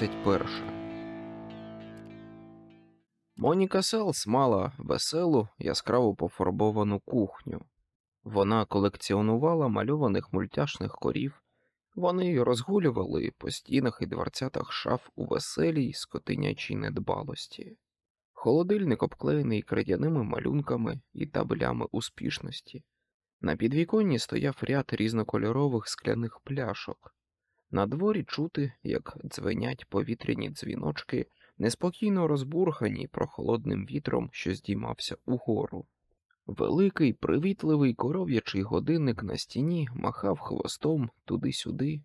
21. Моніка Селс мала веселу, яскраво пофарбовану кухню. Вона колекціонувала мальованих мультяшних корів, вони розгулювали по стінах і дверцятах шаф у веселій скотинячій недбалості. Холодильник обклеєний кридяними малюнками і табелями успішності. На підвіконні стояв ряд різнокольорових скляних пляшок. На дворі чути, як дзвенять повітряні дзвіночки, неспокійно розбурхані прохолодним вітром, що здіймався угору. Великий привітливий коров'ячий годинник на стіні махав хвостом туди-сюди.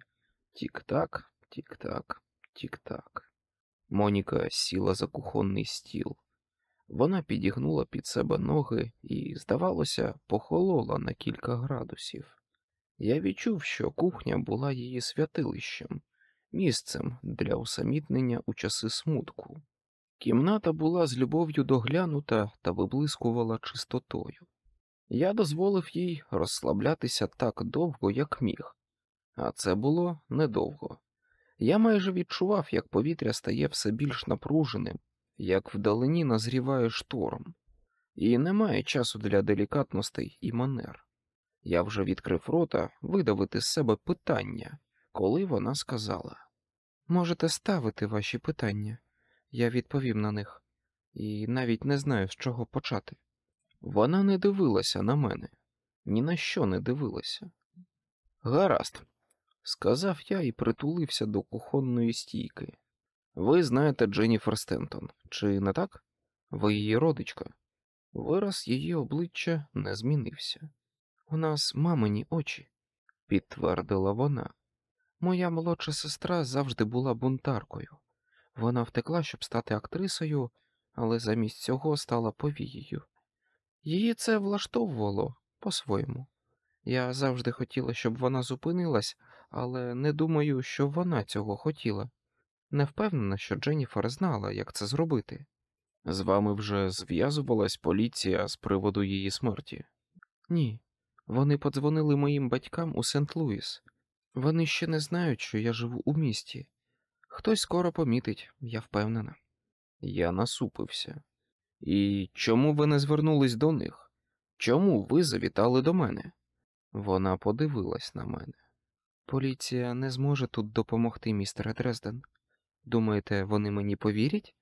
Тік-так, тік-так, тік-так. Моніка сіла за кухонний стіл. Вона підігнула під себе ноги і, здавалося, похолола на кілька градусів. Я відчув, що кухня була її святилищем, місцем для усамітнення у часи смутку. Кімната була з любов'ю доглянута та виблискувала чистотою. Я дозволив їй розслаблятися так довго, як міг, а це було недовго. Я майже відчував, як повітря стає все більш напруженим, як вдалині назріває шторм, і немає часу для делікатностей і манер. Я вже відкрив рота видавити з себе питання, коли вона сказала Можете ставити ваші питання, я відповім на них, і навіть не знаю, з чого почати. Вона не дивилася на мене, ні на що не дивилася. Гаразд, сказав я і притулився до кухонної стійки. Ви знаєте Дженніфер Стентон, чи не так? Ви її родичка. Вираз її обличчя не змінився. У нас мамині очі, підтвердила вона. Моя молодша сестра завжди була бунтаркою. Вона втекла, щоб стати актрисою, але замість цього стала повією. Її це влаштовувало по-своєму. Я завжди хотіла, щоб вона зупинилась, але не думаю, що вона цього хотіла. Не впевнена, що Дженніфер знала, як це зробити. З вами вже зв'язувалась поліція з приводу її смерті? Ні. Вони подзвонили моїм батькам у Сент-Луіс. Вони ще не знають, що я живу у місті. Хтось скоро помітить, я впевнена. Я насупився. І чому ви не звернулись до них? Чому ви завітали до мене? Вона подивилась на мене. Поліція не зможе тут допомогти, містере Дрезден. Думаєте, вони мені повірять?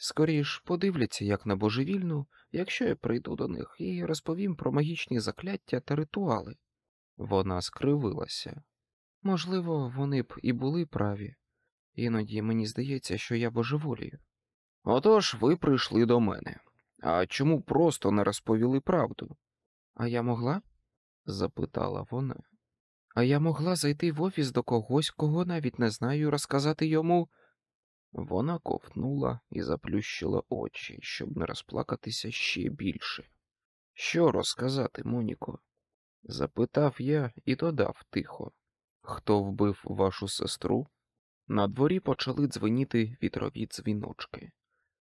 Скоріш подивляться, як на божевільну, якщо я прийду до них і розповім про магічні закляття та ритуали. Вона скривилася. Можливо, вони б і були праві, іноді мені здається, що я божеволію. Отож ви прийшли до мене. А чому просто не розповіли правду? А я могла? запитала вона. А я могла зайти в офіс до когось, кого навіть не знаю, розказати йому. Вона ковтнула і заплющила очі, щоб не розплакатися ще більше. Що розказати, Моніко? запитав я і додав тихо. Хто вбив вашу сестру? На дворі почали дзвеніти вітрові дзвіночки.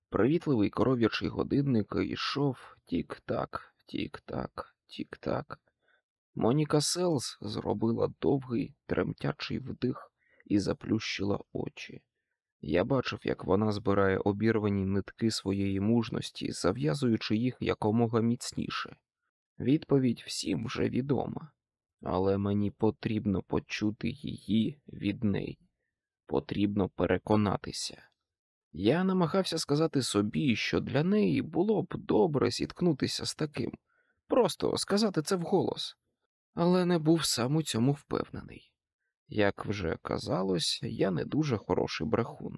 Привітливий коров'ячий годинник йшов тік-так, тік-так, тік-так. Моніка Селс зробила довгий, тремтячий вдих і заплющила очі. Я бачив, як вона збирає обірвані нитки своєї мужності, зав'язуючи їх якомога міцніше. Відповідь всім вже відома, але мені потрібно почути її від неї, потрібно переконатися. Я намагався сказати собі, що для неї було б добре зіткнутися з таким, просто сказати це вголос, але не був сам у цьому впевнений. Як вже казалось, я не дуже хороший брехун.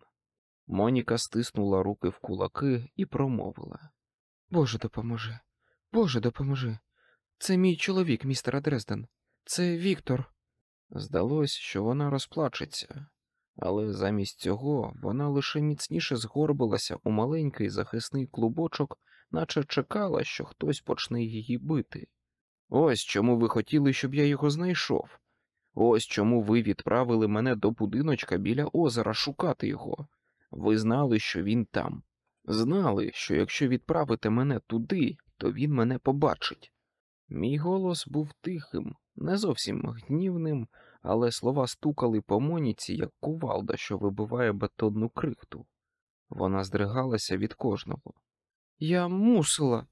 Моніка стиснула руки в кулаки і промовила Боже допоможи, Боже допоможи. Це мій чоловік, містер Дрезден, це Віктор. Здалось, що вона розплачеться, але замість цього вона лише міцніше згорбилася у маленький захисний клубочок, наче чекала, що хтось почне її бити. Ось чому ви хотіли, щоб я його знайшов. Ось чому ви відправили мене до будиночка біля озера шукати його. Ви знали, що він там. Знали, що якщо відправите мене туди, то він мене побачить. Мій голос був тихим, не зовсім гнівним, але слова стукали по моніці, як кувалда, що вибиває бетонну крихту. Вона здригалася від кожного. Я мусила,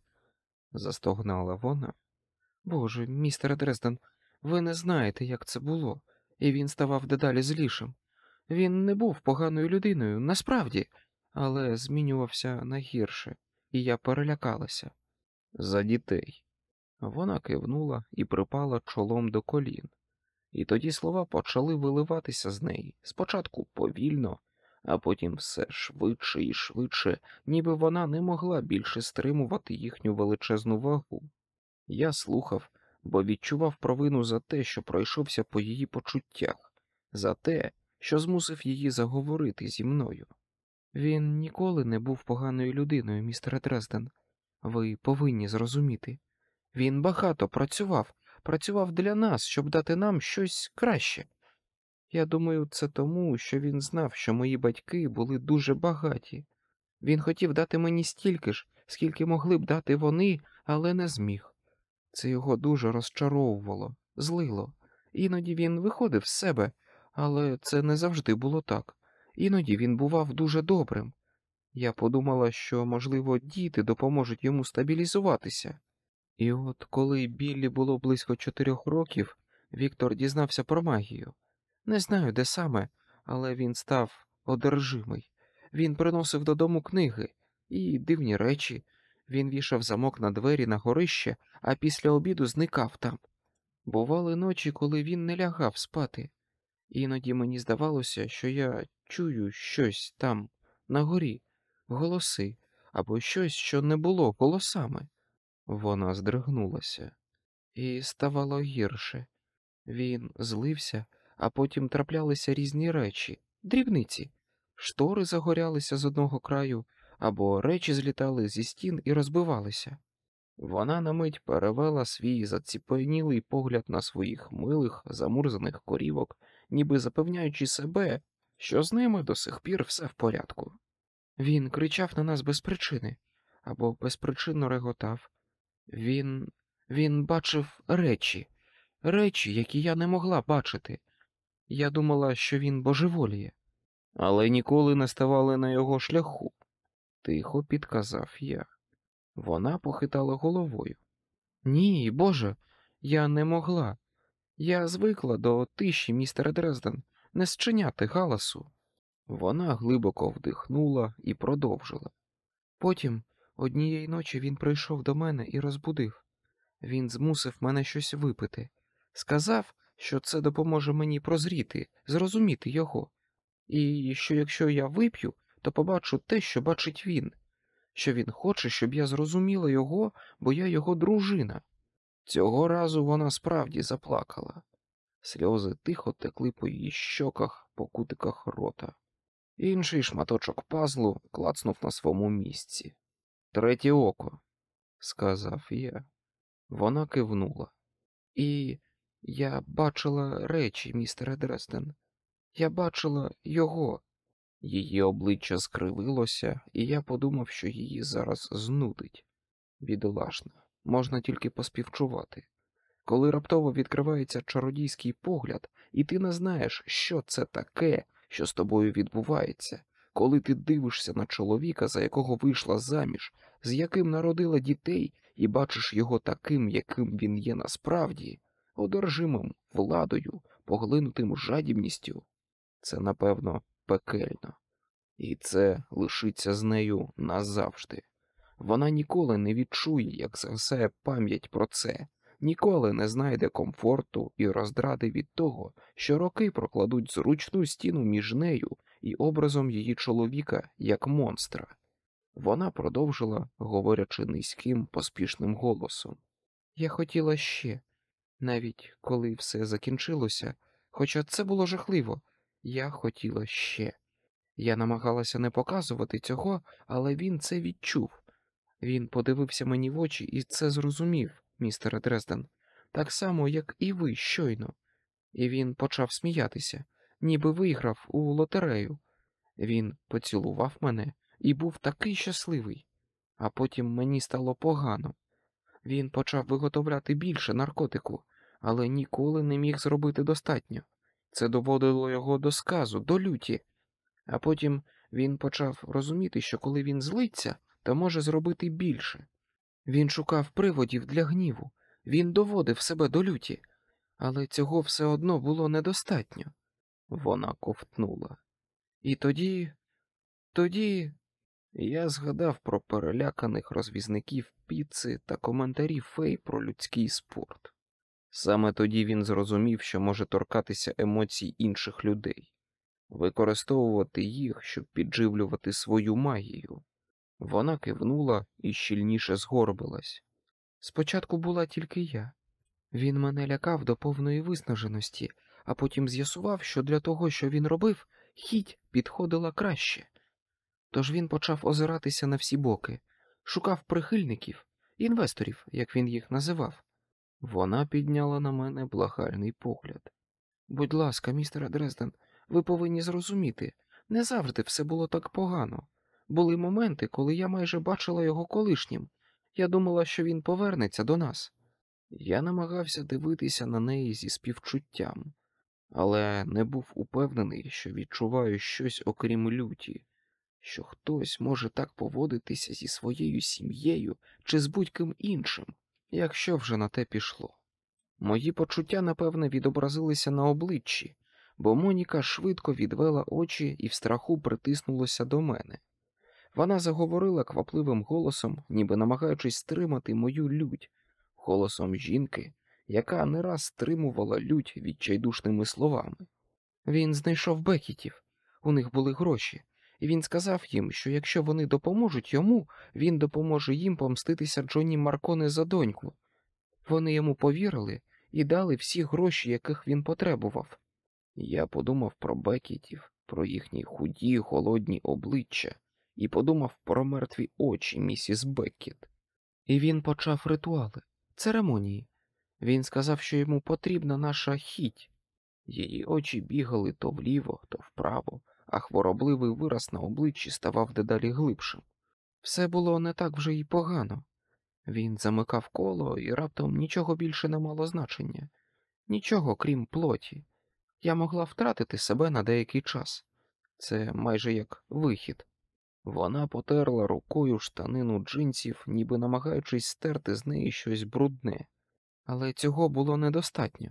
застогнала вона. Боже, містере Дрезден, ви не знаєте, як це було, і він ставав дедалі злішим. Він не був поганою людиною, насправді, але змінювався на гірше, і я перелякалася. За дітей. Вона кивнула і припала чолом до колін, і тоді слова почали виливатися з неї спочатку повільно, а потім все швидше і швидше, ніби вона не могла більше стримувати їхню величезну вагу. Я слухав, бо відчував провину за те, що пройшовся по її почуттях, за те, що змусив її заговорити зі мною. Він ніколи не був поганою людиною, містере Дрезден. Ви повинні зрозуміти. Він багато працював, працював для нас, щоб дати нам щось краще. Я думаю, це тому, що він знав, що мої батьки були дуже багаті. Він хотів дати мені стільки ж, скільки могли б дати вони, але не зміг. Це його дуже розчаровувало, злило. Іноді він виходив з себе, але це не завжди було так. Іноді він бував дуже добрим. Я подумала, що, можливо, діти допоможуть йому стабілізуватися. І от коли Біллі було близько чотирьох років, Віктор дізнався про магію. Не знаю, де саме, але він став одержимий. Він приносив додому книги і дивні речі. Він вішав замок на двері на горище, а після обіду зникав там. Бували ночі, коли він не лягав спати. Іноді мені здавалося, що я чую щось там, на горі, голоси або щось, що не було голосами. Вона здригнулася, і ставало гірше. Він злився, а потім траплялися різні речі, дрібниці, штори загорялися з одного краю, або речі злітали зі стін і розбивалися. Вона на мить перевела свій заціпенілий погляд на своїх милих, замурзаних корівок, ніби запевняючи себе, що з ними до сих пір все в порядку. Він кричав на нас без причини або безпричинно реготав. Він він бачив речі, речі, які я не могла бачити. Я думала, що він божеволіє, але ніколи не ставали на його шляху, тихо підказав я. Вона похитала головою. Ні, Боже, я не могла. Я звикла до тиші, містер Дрезден, не зчиняти галасу. Вона глибоко вдихнула і продовжила. Потім однієї ночі він прийшов до мене і розбудив. Він змусив мене щось випити, сказав, що це допоможе мені прозріти, зрозуміти його, і що якщо я вип'ю, то побачу те, що бачить він, що він хоче, щоб я зрозуміла його, бо я його дружина. Цього разу вона справді заплакала. Сльози тихо текли по її щоках, по кутиках рота. Інший шматочок пазлу клацнув на своєму місці. Третє око, сказав я. Вона кивнула. І я бачила речі, містере Дрезден. Я бачила його. Її обличчя скривилося, і я подумав, що її зараз знудить. Бідолашна, можна тільки поспівчувати. Коли раптово відкривається чародійський погляд, і ти не знаєш, що це таке, що з тобою відбувається, коли ти дивишся на чоловіка, за якого вийшла заміж, з яким народила дітей, і бачиш його таким, яким він є насправді, одержимим владою, поглинутим жадібністю, це, напевно, пекельно, і це лишиться з нею назавжди. Вона ніколи не відчує, як згасає пам'ять про це, ніколи не знайде комфорту і роздради від того, що роки прокладуть зручну стіну між нею і образом її чоловіка як монстра. Вона продовжила, говорячи низьким, поспішним голосом. Я хотіла ще, навіть коли все закінчилося, хоча це було жахливо, я хотіла ще. Я намагалася не показувати цього, але він це відчув. Він подивився мені в очі і це зрозумів, містер Дрезден, так само, як і ви щойно. І він почав сміятися, ніби виграв у лотерею. Він поцілував мене і був такий щасливий, а потім мені стало погано. Він почав виготовляти більше наркотику, але ніколи не міг зробити достатньо. Це доводило його до сказу, до люті. А потім він почав розуміти, що коли він злиться, то може зробити більше. Він шукав приводів для гніву, він доводив себе до люті, але цього все одно було недостатньо. Вона ковтнула. І тоді, тоді я згадав про переляканих розвізників піци та коментарі Фей про людський спорт. Саме тоді він зрозумів, що може торкатися емоцій інших людей, використовувати їх, щоб підживлювати свою магію. Вона кивнула і щільніше згорбилась. Спочатку була тільки я. Він мене лякав до повної виснаженості, а потім з'ясував, що для того, що він робив, хіть підходила краще. Тож він почав озиратися на всі боки, шукав прихильників, інвесторів, як він їх називав. Вона підняла на мене благальний погляд. Будь ласка, містере Дрезден, ви повинні зрозуміти, не завжди все було так погано. Були моменти, коли я майже бачила його колишнім. Я думала, що він повернеться до нас. Я намагався дивитися на неї зі співчуттям, але не був упевнений, що відчуваю щось окрім люті, що хтось може так поводитися зі своєю сім'єю чи з будь-ким іншим, якщо вже на те пішло. Мої почуття, напевне, відобразилися на обличчі, бо Моніка швидко відвела очі і в страху притиснулася до мене. Вона заговорила квапливим голосом, ніби намагаючись стримати мою лють, голосом жінки, яка не раз стримувала лють відчайдушними словами. Він знайшов бекітів, у них були гроші, і він сказав їм, що якщо вони допоможуть йому, він допоможе їм помститися Джонні Марконе за доньку. Вони йому повірили і дали всі гроші, яких він потребував. Я подумав про бекітів, про їхні худі, холодні обличчя і подумав про мертві очі місіс Беккіт. І він почав ритуали, церемонії. Він сказав, що йому потрібна наша хіть. Її очі бігали то вліво, то вправо, а хворобливий вираз на обличчі ставав дедалі глибшим. Все було не так вже й погано. Він замикав коло і раптом нічого більше не мало значення, нічого крім плоті. Я могла втратити себе на деякий час. Це майже як вихід. Вона потерла рукою штанину джинсів, ніби намагаючись стерти з неї щось брудне, але цього було недостатньо.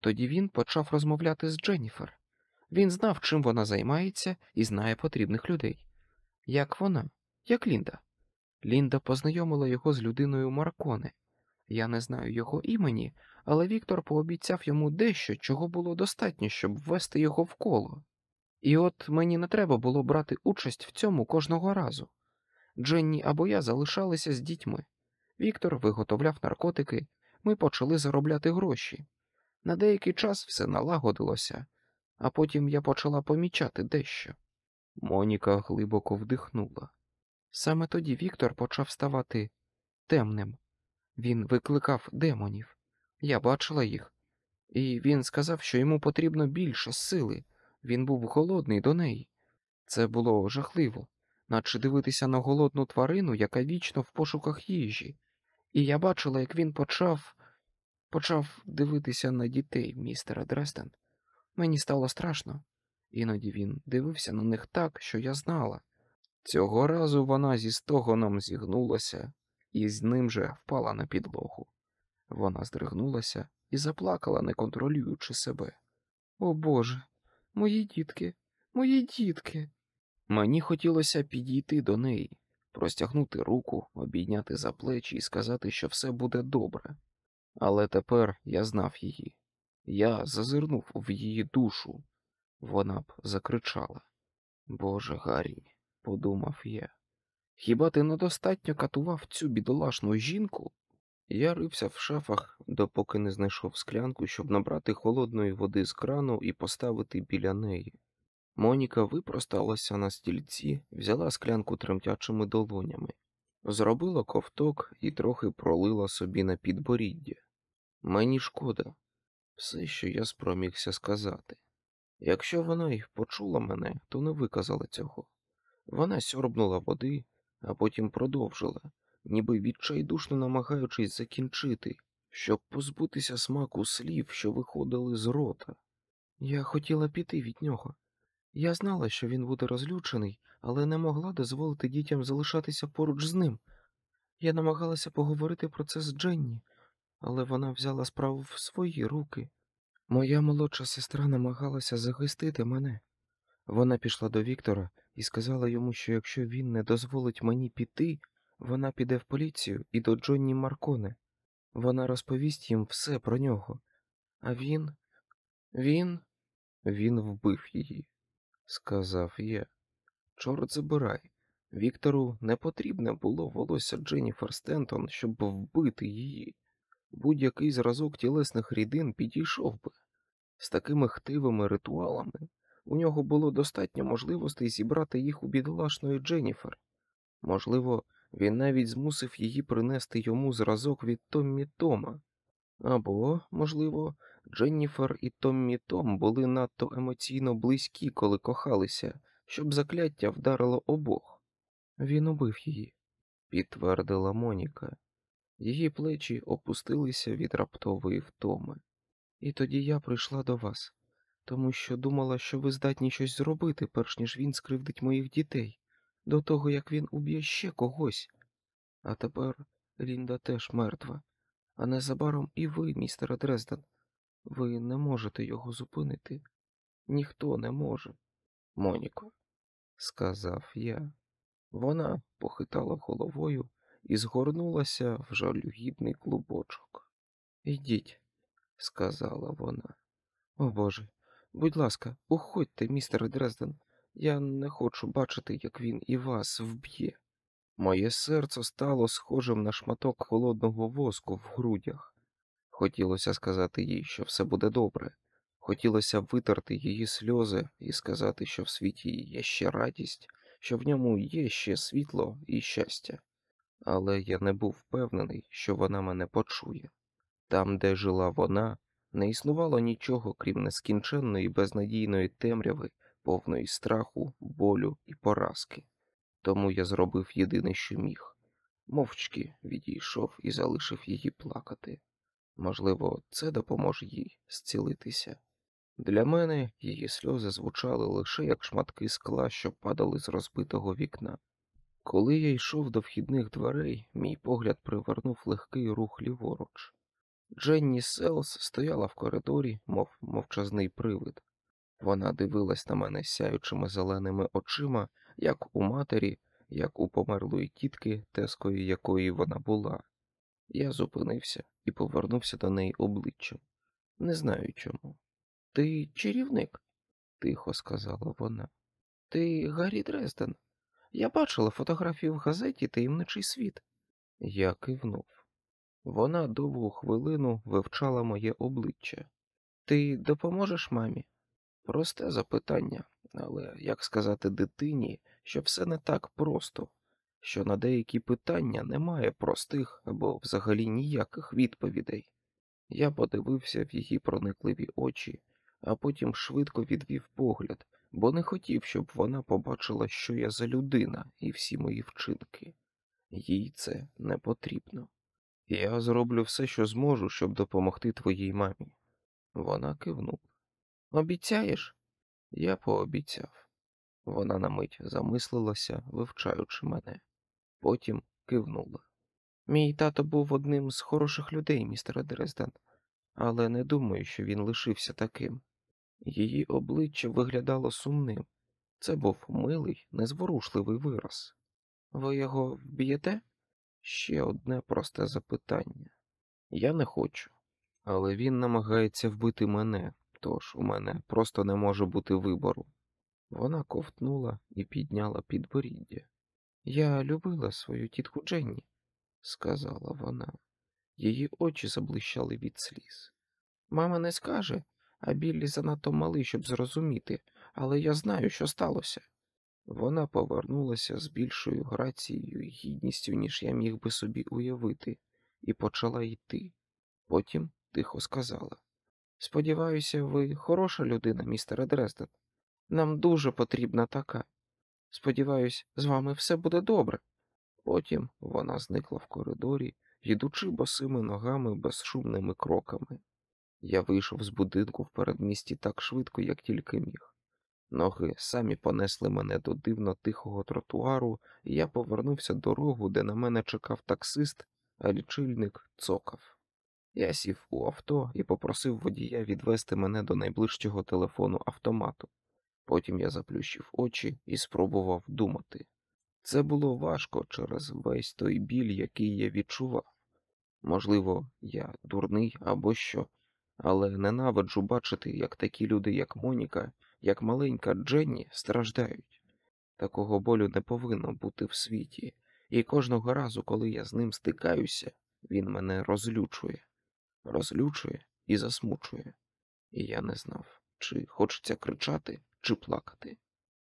Тоді він почав розмовляти з Дженніфер. Він знав, чим вона займається, і знає потрібних людей. Як вона, як Лінда. Лінда познайомила його з людиною Марконе. Я не знаю його імені, але Віктор пообіцяв йому дещо, чого було достатньо, щоб ввести його в коло. І от мені не треба було брати участь в цьому кожного разу. Дженні або я залишалися з дітьми. Віктор виготовляв наркотики, ми почали заробляти гроші. На деякий час все налагодилося, а потім я почала помічати дещо. Моніка глибоко вдихнула. Саме тоді Віктор почав ставати темним. Він викликав демонів. Я бачила їх, і він сказав, що йому потрібно більше сили. Він був голодний до неї. Це було жахливо, наче дивитися на голодну тварину, яка вічно в пошуках їжі. І я бачила, як він почав почав дивитися на дітей, містера Дрестен. Мені стало страшно. Іноді він дивився на них так, що я знала. Цього разу вона зі стогоном зігнулася і з ним же впала на підлогу. Вона здригнулася і заплакала, не контролюючи себе. О Боже, мої дітки, мої дітки. Мені хотілося підійти до неї, простягнути руку, обійняти за плечі і сказати, що все буде добре. Але тепер я знав її. Я зазирнув в її душу. Вона б закричала. Боже Гаррі, подумав я. Хіба ти недостатньо катував цю бідолашну жінку? Я рився в шафах, допоки не знайшов склянку, щоб набрати холодної води з крану і поставити біля неї. Моніка випросталася на стільці, взяла склянку тремтячими долонями, зробила ковток і трохи пролила собі на підборіддя. Мені шкода, все, що я спромігся сказати. Якщо вона й почула мене, то не виказала цього. Вона сьорбнула води, а потім продовжила, ніби відчайдушно намагаючись закінчити, щоб позбутися смаку слів, що виходили з рота. Я хотіла піти від нього. Я знала, що він буде розлючений, але не могла дозволити дітям залишатися поруч з ним. Я намагалася поговорити про це з Дженні, але вона взяла справу в свої руки. Моя молодша сестра намагалася захистити мене. Вона пішла до Віктора і сказала йому, що якщо він не дозволить мені піти, вона піде в поліцію і до Джонні Марконе. Вона розповість їм все про нього. А він. Він. Він вбив її, сказав я. Чорт забирай. Віктору не потрібне було волосся Дженніфер Стентон, щоб вбити її. Будь-який зразок тілесних рідин підійшов би. З такими хтивими ритуалами у нього було достатньо можливостей зібрати їх у бідолашної Дженніфер. Можливо, він навіть змусив її принести йому зразок від Томмі Тома. Або, можливо, Дженніфер і Томмі Том були надто емоційно близькі, коли кохалися, щоб закляття вдарило обох. Він убив її, підтвердила Моніка. Її плечі опустилися від раптової втоми. І тоді я прийшла до вас, тому що думала, що ви здатні щось зробити, перш ніж він скривдить моїх дітей, до того як він уб'є ще когось. А тепер Лінда теж мертва, а незабаром і ви, містере Дрезден. Ви не можете його зупинити. Ніхто не може. Моніко, сказав я. Вона похитала головою і згорнулася в жалюгідний клубочок. Ідіть, сказала вона. О Боже, будь ласка, уходьте, містере Дрезден. Я не хочу бачити, як він і вас вб'є. Моє серце стало схожим на шматок холодного воску в грудях. Хотілося сказати їй, що все буде добре. Хотілося витерти її сльози і сказати, що в світі є ще радість, що в ньому є ще світло і щастя. Але я не був впевнений, що вона мене почує. Там, де жила вона, не існувало нічого, крім нескінченної безнадійної темряви, повної страху, болю і поразки. Тому я зробив єдине, що міг мовчки відійшов і залишив її плакати. Можливо, це допоможе їй зцілитися. Для мене її сльози звучали лише як шматки скла, що падали з розбитого вікна. Коли я йшов до вхідних дверей, мій погляд привернув легкий рух ліворуч. Дженні Селс стояла в коридорі, мов мовчазний привид. Вона дивилась на мене сяючими зеленими очима, як у матері, як у померлої тітки, тескою якої вона була. Я зупинився і повернувся до неї обличчям. Не знаю чому. Ти чарівник, тихо сказала вона. Ти Гаррі Дрезден. Я бачила фотографію в газеті Таємничий світ. Я кивнув. Вона довгу хвилину вивчала моє обличчя. Ти допоможеш мамі? Просте запитання, але як сказати дитині, що все не так просто, що на деякі питання немає простих або взагалі ніяких відповідей. Я подивився в її проникливі очі, а потім швидко відвів погляд, бо не хотів, щоб вона побачила, що я за людина і всі мої вчинки. Їй це не потрібно. Я зроблю все, що зможу, щоб допомогти твоїй мамі. Вона кивнула. Обіцяєш? Я пообіцяв. Вона на мить замислилася, вивчаючи мене, потім кивнула. Мій тато був одним з хороших людей, містере Дрезден, але не думаю, що він лишився таким. Її обличчя виглядало сумним. Це був милий, незворушливий вираз. Ви його вб'єте? Ще одне просте запитання. Я не хочу, але він намагається вбити мене, тож у мене просто не може бути вибору. Вона ковтнула і підняла підборіддя. Я любила свою тітку Дженні, сказала вона. Її очі заблищали від сліз. Мама не скаже, а Біллі занадто малий, щоб зрозуміти, але я знаю, що сталося. Вона повернулася з більшою грацією і гідністю, ніж я міг би собі уявити, і почала йти. Потім тихо сказала Сподіваюся, ви хороша людина, містере Дрезден. Нам дуже потрібна така. Сподіваюсь, з вами все буде добре. Потім вона зникла в коридорі, йдучи босими ногами безшумними кроками. Я вийшов з будинку в передмісті так швидко, як тільки міг. Ноги самі понесли мене до дивно тихого тротуару, і я повернувся дорогу, де на мене чекав таксист, а лічильник цокав. Я сів у авто і попросив водія відвести мене до найближчого телефону автомату. Потім я заплющив очі і спробував думати. Це було важко через весь той біль, який я відчував. Можливо, я дурний або що, але ненавиджу бачити, як такі люди, як Моніка, як маленька Дженні, страждають. Такого болю не повинно бути в світі, і кожного разу, коли я з ним стикаюся, він мене розлючує, розлючує і засмучує. І я не знав, чи хочеться кричати, чи плакати.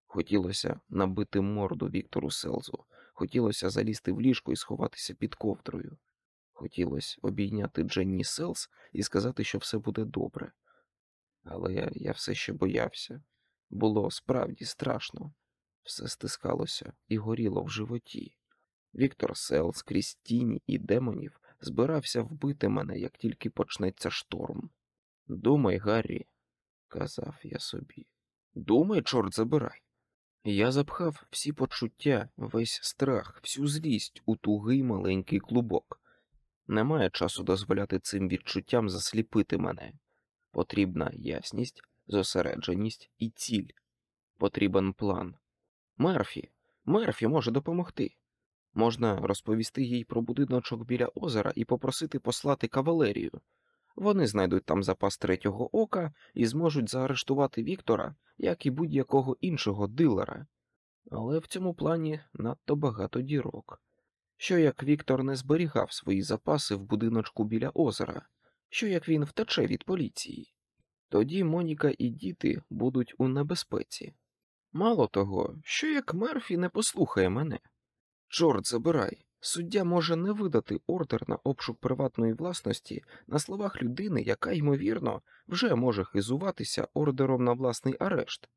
Хотілося набити морду Віктору Селзу, хотілося залізти в ліжко і сховатися під ковдрою. Хотілося обійняти Дженні Селс і сказати, що все буде добре. Але я, я все ще боявся. Було справді страшно. Все стискалося і горіло в животі. Віктор Селс крізь тіні і демонів збирався вбити мене, як тільки почнеться шторм. Думай, Гаррі, казав я собі. Думай, чорт забирай. Я запхав всі почуття, весь страх, всю злість у тугий маленький клубок. Немає часу дозволяти цим відчуттям засліпити мене. Потрібна ясність, зосередженість і ціль. Потрібен план. Мерфі, Мерфі може допомогти. Можна розповісти їй про будиночок біля озера і попросити послати кавалерію. Вони знайдуть там запас третього ока і зможуть заарештувати Віктора, як і будь-якого іншого дилера. Але в цьому плані надто багато дірок. Що як Віктор не зберігав свої запаси в будиночку біля озера, що як він втече від поліції, тоді Моніка і діти будуть у небезпеці. Мало того, що як Мерфі не послухає мене. Чорт забирай, суддя може не видати ордер на обшук приватної власності на словах людини, яка, ймовірно, вже може хизуватися ордером на власний арешт.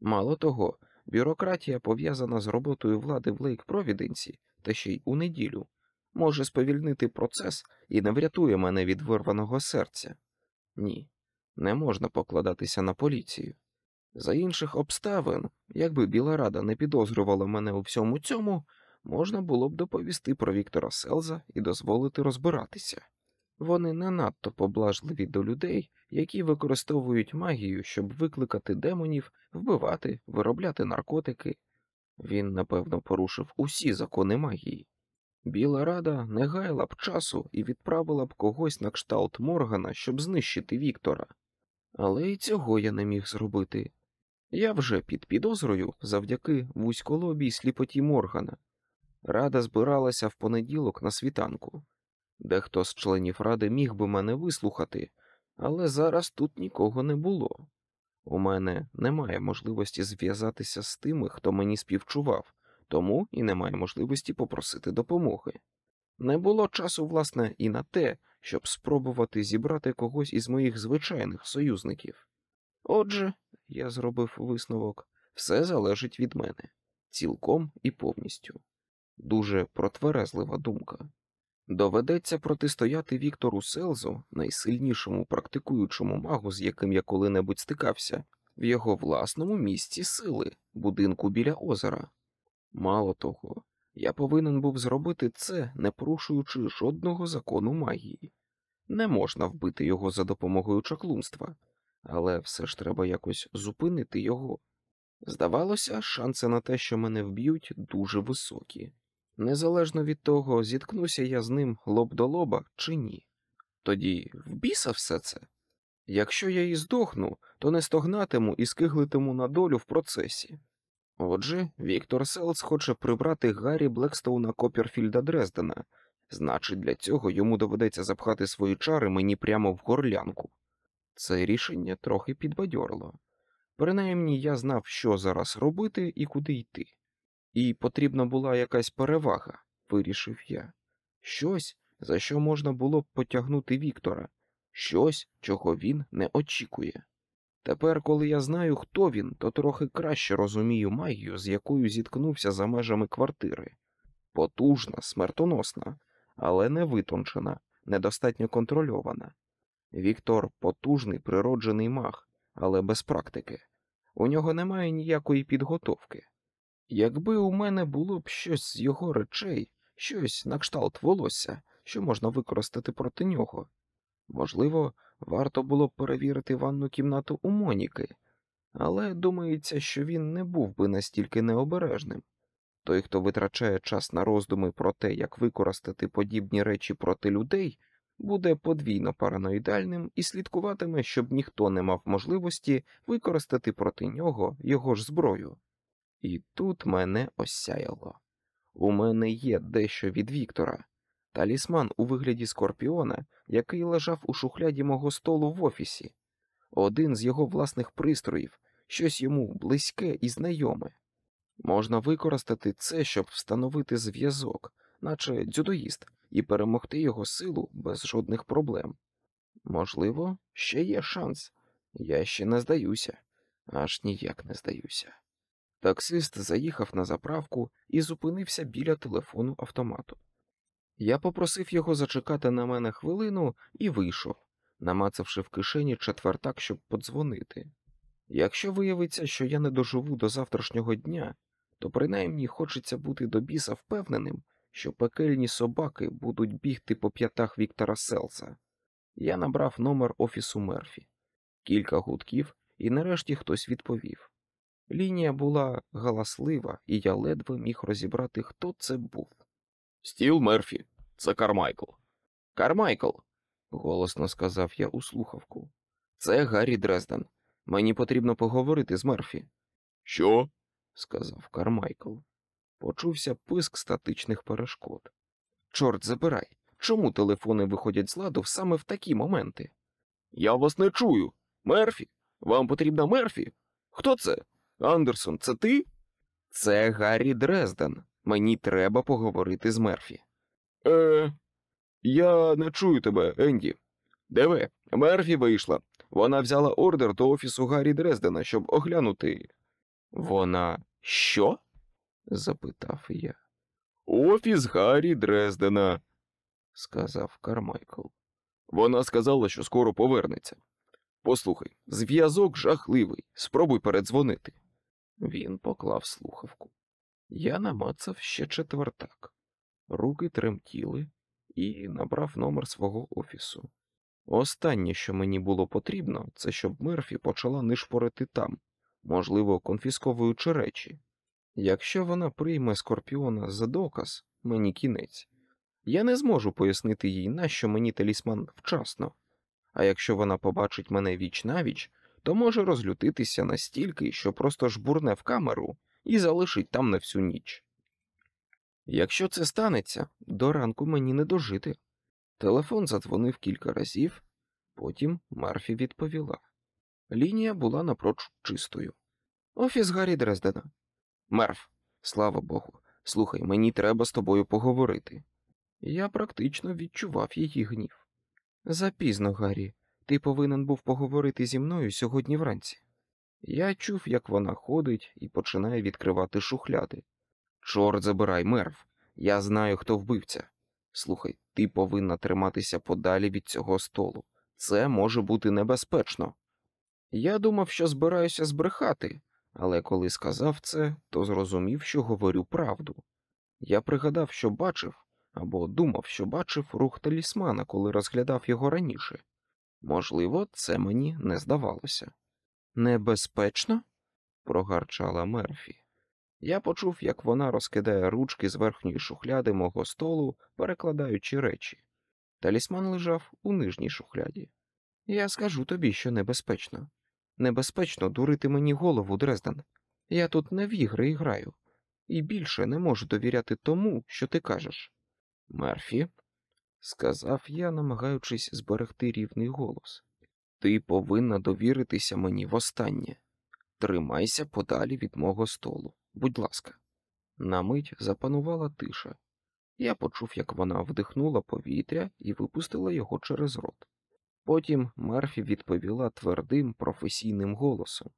Мало того, бюрократія, пов'язана з роботою влади в Лейк Провіденсі, та ще й у неділю, може сповільнити процес і не врятує мене від вирваного серця. Ні, не можна покладатися на поліцію. За інших обставин, якби Біла Рада не підозрювала мене у всьому цьому, можна було б доповісти про Віктора Селза і дозволити розбиратися. Вони не надто поблажливі до людей, які використовують магію, щоб викликати демонів, вбивати, виробляти наркотики. Він, напевно, порушив усі закони магії. Біла рада не гаяла б часу і відправила б когось на кшталт Моргана, щоб знищити Віктора. Але і цього я не міг зробити. Я вже під підозрою завдяки вузьколобій сліпоті Моргана. Рада збиралася в понеділок на світанку. Дехто з членів ради міг би мене вислухати, але зараз тут нікого не було. У мене немає можливості зв'язатися з тими, хто мені співчував, тому і немає можливості попросити допомоги. Не було часу, власне, і на те, щоб спробувати зібрати когось із моїх звичайних союзників. Отже, я зробив висновок, все залежить від мене, цілком і повністю. Дуже протверезлива думка. Доведеться протистояти Віктору Селзу, найсильнішому практикуючому магу, з яким я коли-небудь стикався, в його власному місці сили, будинку біля озера. Мало того, я повинен був зробити це, не порушуючи жодного закону магії. Не можна вбити його за допомогою чаклунства, але все ж треба якось зупинити його. Здавалося, шанси на те, що мене вб'ють, дуже високі. Незалежно від того, зіткнуся я з ним лоб до лоба чи ні. Тоді вбіса все це. Якщо я і здохну, то не стогнатиму і скиглитиму на долю в процесі. Отже, Віктор Селс хоче прибрати Гаррі Блекстоуна Копперфільда Дрездена, значить, для цього йому доведеться запхати свої чари мені прямо в горлянку. Це рішення трохи підбадьорило. Принаймні я знав, що зараз робити і куди йти. І потрібна була якась перевага, вирішив я. Щось, за що можна було б потягнути Віктора, щось, чого він не очікує. Тепер, коли я знаю, хто він, то трохи краще розумію магію, з якою зіткнувся за межами квартири. Потужна, смертоносна, але не витончена, недостатньо контрольована. Віктор потужний природжений маг, але без практики. У нього немає ніякої підготовки. Якби у мене було б щось з його речей, щось на кшталт волосся, що можна використати проти нього, можливо, варто було б перевірити ванну кімнату у Моніки, але думається, що він не був би настільки необережним. Той, хто витрачає час на роздуми про те, як використати подібні речі проти людей, буде подвійно параноїдальним і слідкуватиме, щоб ніхто не мав можливості використати проти нього його ж зброю. І тут мене осяяло. У мене є дещо від Віктора, талісман у вигляді скорпіона, який лежав у шухляді мого столу в офісі, один з його власних пристроїв, щось йому близьке і знайоме. Можна використати це, щоб встановити зв'язок, наче дзюдоїст, і перемогти його силу без жодних проблем. Можливо, ще є шанс. Я ще не здаюся, аж ніяк не здаюся. Таксист заїхав на заправку і зупинився біля телефону автомату. Я попросив його зачекати на мене хвилину і вийшов, намацавши в кишені четвертак, щоб подзвонити. Якщо виявиться, що я не доживу до завтрашнього дня, то принаймні хочеться бути до біса впевненим, що пекельні собаки будуть бігти по п'ятах Віктора Селса. Я набрав номер офісу Мерфі, кілька гудків, і нарешті хтось відповів. Лінія була галаслива, і я ледве міг розібрати, хто це був. Стіл Мерфі, це Кармайкл. Кармайкл, голосно сказав я у слухавку. Це Гаррі Дрезден. Мені потрібно поговорити з Мерфі. Що? сказав Кармайкл. Почувся писк статичних перешкод. Чорт забирай. Чому телефони виходять з ладу саме в такі моменти? Я вас не чую. Мерфі? Вам потрібна Мерфі? Хто це? Андерсон, це ти? Це Гаррі Дрезден. Мені треба поговорити з Мерфі. Е, я не чую тебе, Енді. Диви, Мерфі вийшла. Вона взяла ордер до офісу Гаррі Дрездена, щоб оглянути. Вона що? запитав я. Офіс Гаррі Дрездена, сказав Кармайкл. Вона сказала, що скоро повернеться. Послухай, зв'язок жахливий. Спробуй передзвонити. Він поклав слухавку. Я намацав ще четвертак. Руки тремтіли і набрав номер свого офісу. Останнє, що мені було потрібно, це щоб Мерфі почала нишпорити там, можливо, конфісковуючи речі. Якщо вона прийме скорпіона за доказ, мені кінець. Я не зможу пояснити їй, нащо мені талісман вчасно, а якщо вона побачить мене віч навіч, то може розлютитися настільки, що просто жбурне в камеру і залишить там на всю ніч. Якщо це станеться, до ранку мені не дожити. Телефон задзвонив кілька разів, потім Марфі відповіла. Лінія була напроч чистою. Офіс Гаррі Дрездена. Мерф, слава Богу, слухай, мені треба з тобою поговорити. Я практично відчував її гнів. Запізно, Гаррі, ти повинен був поговорити зі мною сьогодні вранці. Я чув, як вона ходить і починає відкривати шухляди. Чорт забирай, мерв, я знаю, хто вбивця. Слухай, ти повинна триматися подалі від цього столу. Це може бути небезпечно. Я думав, що збираюся збрехати, але коли сказав це, то зрозумів, що говорю правду. Я пригадав, що бачив, або думав, що бачив рух талісмана, коли розглядав його раніше. Можливо, це мені не здавалося. Небезпечно? прогарчала Мерфі. Я почув, як вона розкидає ручки з верхньої шухляди мого столу, перекладаючи речі. Талісман лежав у нижній шухляді. Я скажу тобі, що небезпечно. Небезпечно дурити мені голову, Дрезден. Я тут не в ігри граю, і більше не можу довіряти тому, що ти кажеш. Мерфі, сказав я, намагаючись зберегти рівний голос, ти повинна довіритися мені востаннє. Тримайся подалі від мого столу, будь ласка. На мить запанувала тиша. Я почув, як вона вдихнула повітря і випустила його через рот. Потім Мерфі відповіла твердим професійним голосом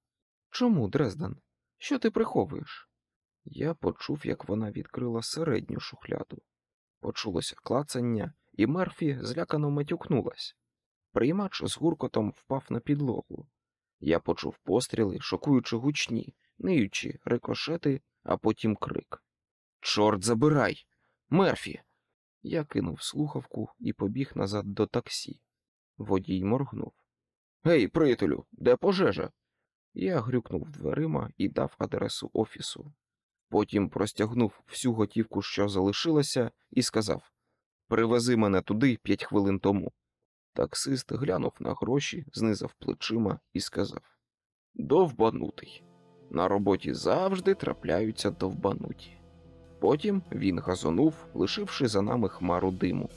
Чому, Дрезден? Що ти приховуєш? Я почув, як вона відкрила середню шухляду. Почулося клацання, і Мерфі злякано матюкнулась. Приймач з гуркотом впав на підлогу. Я почув постріли, шокуючи гучні, ниючи рикошети, а потім крик. Чорт забирай! Мерфі! Я кинув слухавку і побіг назад до таксі. Водій моргнув. Гей, приятелю, де пожежа? Я грюкнув дверима і дав адресу офісу. Потім простягнув всю готівку, що залишилося, і сказав Привези мене туди п'ять хвилин тому. Таксист глянув на гроші, знизав плечима і сказав Довбанутий. На роботі завжди трапляються довбануті. Потім він газонув, лишивши за нами хмару диму.